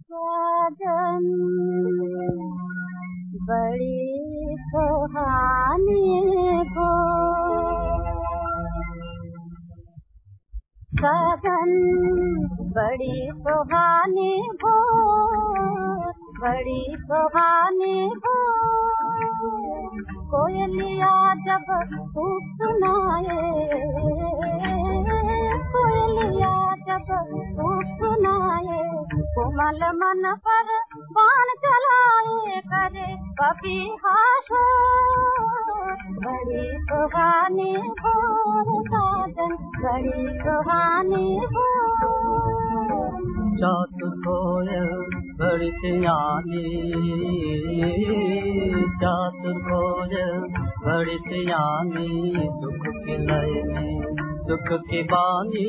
साजन। बड़ी सुहानी हो साजन। बड़ी सुहानी हो बड़ी सुहानी हो कोयलिया जब कोमल मन पर बाण चलाए करे कभी हाश बड़ी सुहानी हो साजन बड़ी सुहानी चातुर कोयल बड़ी सियानी चातुर कोयल बड़ी सियानी दुख की लय में, दुख की बानी।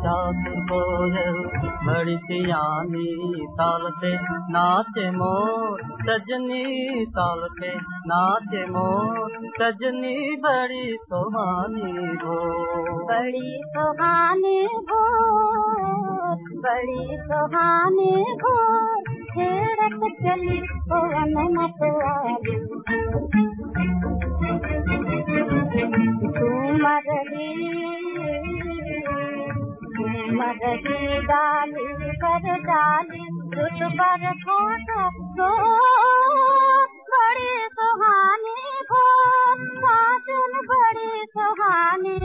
चातुर कोयल बड़ी सियानी ताल पे, नाचे मोर सजनी ताल पे, नाचे मोर सजनी बड़ी सुहानी हो बड़ी सुहानी हो बड़ी सुहानी हो छेड़त चली पवन मतवाली सुमरही डाली कर डाली, उस पर दो बड़ी सुहानी हो साजन बड़ी सुहानी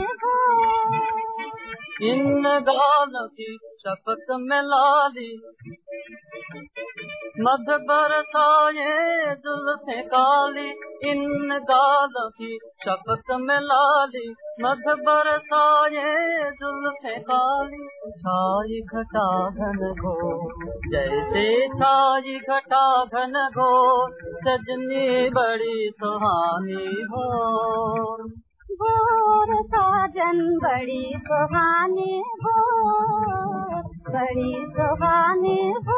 इन गालों की शपथ में लाली मध बरसाए जुल्फे काली, इन गालों की शपथ में लाली। मध बरसाए, जुल्फे काली। छाई घटा घन घो जैसे छाई घटा घन घो सजनी बड़ी सुहानी हो। भोर साजन बड़ी सुहानी हो, बड़ी सुहानी हो।